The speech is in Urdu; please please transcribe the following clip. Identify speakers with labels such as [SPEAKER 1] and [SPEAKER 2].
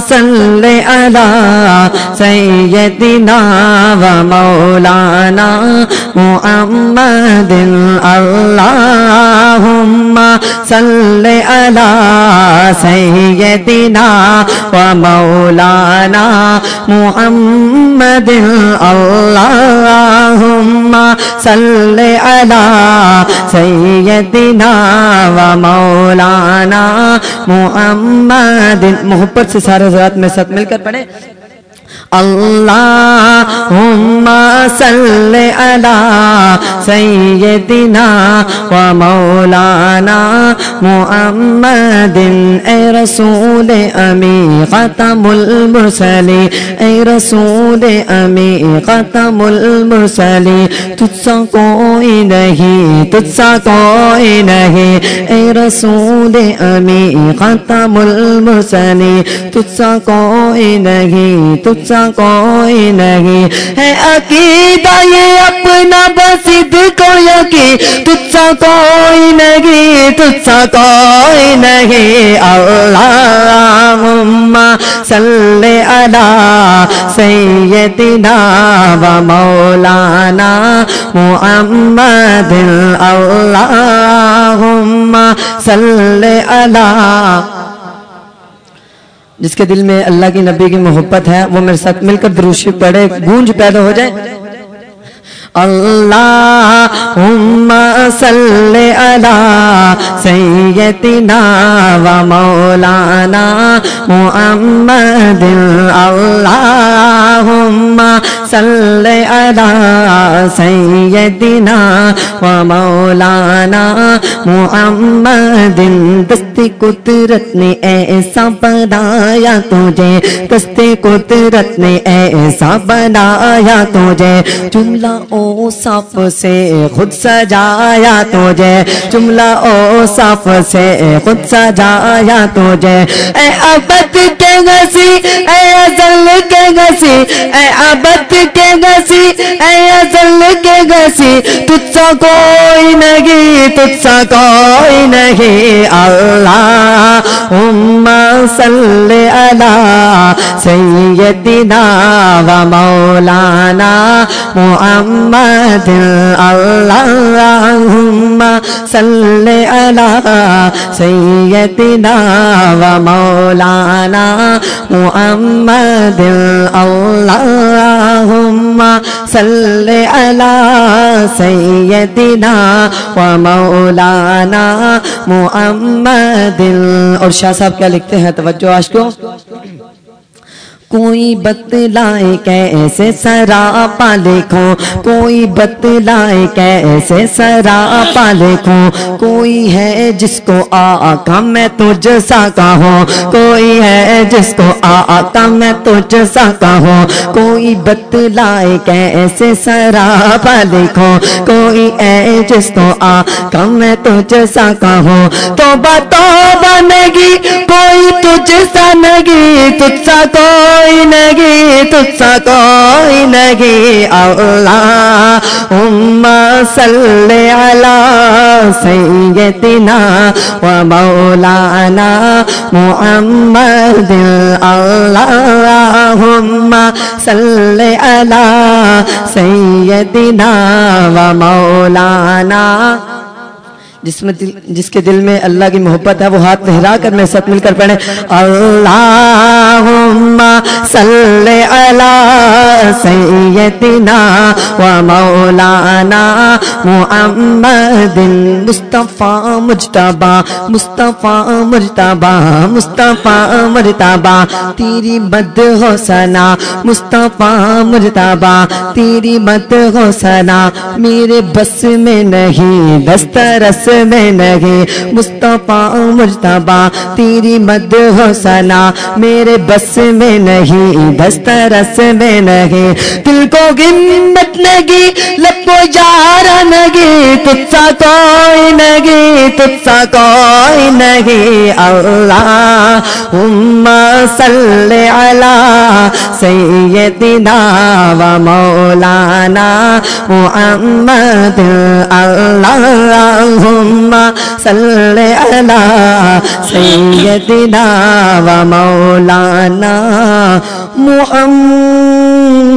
[SPEAKER 1] صلی علی سیدنا و مولانا محمد اللہم صلی علی سیدنا و مولانا محمد اللہم صلی علی سیدنا و مولانا محمد محبت سے سارے ذرات میں ساتھ مل کر پڑھیں۔ اللہم صلی علی سیدنا و مولانا محمد اے رسول امی ختم المرسلی اے رسول امی ختم المرسلی تجھ سا کوئی نہیں تجھ سا کوئی نہیں اے رسول امی ختم المرسلی تجھ سا کوئی نہیں تجھ سا کوئی نہیں ہے عقیدہ یہ اپنا بسید کو یقین تجھ سا کوئی نہیں تجھ سا کوئی نہیں اللہم صلی علی سیدنا و مولانا محمد اللہم صلی علی جس کے دل میں اللہ کی نبی کی محبت ہے، وہ میرے ساتھ مل کر دروشی پڑھے، گونج پیدا ہو جائے۔ اللہم صلی علی سیدنا و مولانا محمد اللہم صلی علی سیدنا و مولانا محمد دست قدرت نے ایسا بنایا تجھے دست قدرت نے ایسا بنایا تجھے جملہ او صف سے خود سجایا تجھے، جملہ او صف سے خود سجایا تجھے۔ اے عبد کے گسی اے ازل کے گسی اے عبد کے گسی اے ازل کے گسی تجھ سا کوئی نہیں تجھ سا کوئی نہیں اللہم صلی علی سیدنا و مولانا محمد اللہم صلی علی سیدنا و مولانا محمد اللہم صلی علی سیدنا و مولانا محمد. اور شاہ صاحب کیا لکھتے ہیں؟ توجہ، آج کو کوئی بتلائے کیسے سراپا لکھو کوئی بتلائے کیسے سراپا لکھو کوئی ہے جس کو آقا میں تجھ سا کہوں؟ کوئی ہے جس کو آقا میں تجھ سا کہوں؟ کوئی بتلائے کیسے سراپا لکھو کوئی ہے جس کو آقا میں تجھ سا کہوں؟ تو توبہ نگی کوئی تجھ سا نگی تجھ سا کوئی کوئی نہیں تجھ سا کوئی نہیں اللہم صلی علی سیدنا و مولانا محمد اللہم صلی علی سیدنا و مولانا جس میں دل جس کے دل میں اللہ کی محبت ہے، وہ ہاتھ لہرا کر میں ساتھ مل کر پڑھیں۔ اللہ صلی علی سیدنا و مولانا محمد مصطفیٰ مجتبہ مصطفیٰ مجتبہ مصطفیٰ مرتبہ تیری مد ہو سنا مصطفیٰ مرتبہ تیری مد ہو سنا میرے بس میں نہیں، دسترس میں نہیں، مصطفیٰ مجتبہ تیری مد ہو میرے بس میں میں نہیں، دسترس میں نہیں۔ دل کو گمت نگی لب کو جارا نگی تجھ سا کوئی نگی تجھ سا کوئی نگی اللہ صلی علی سیدنا و مولانا محمد اللہم صلی علی سیدنا و مولانا محمد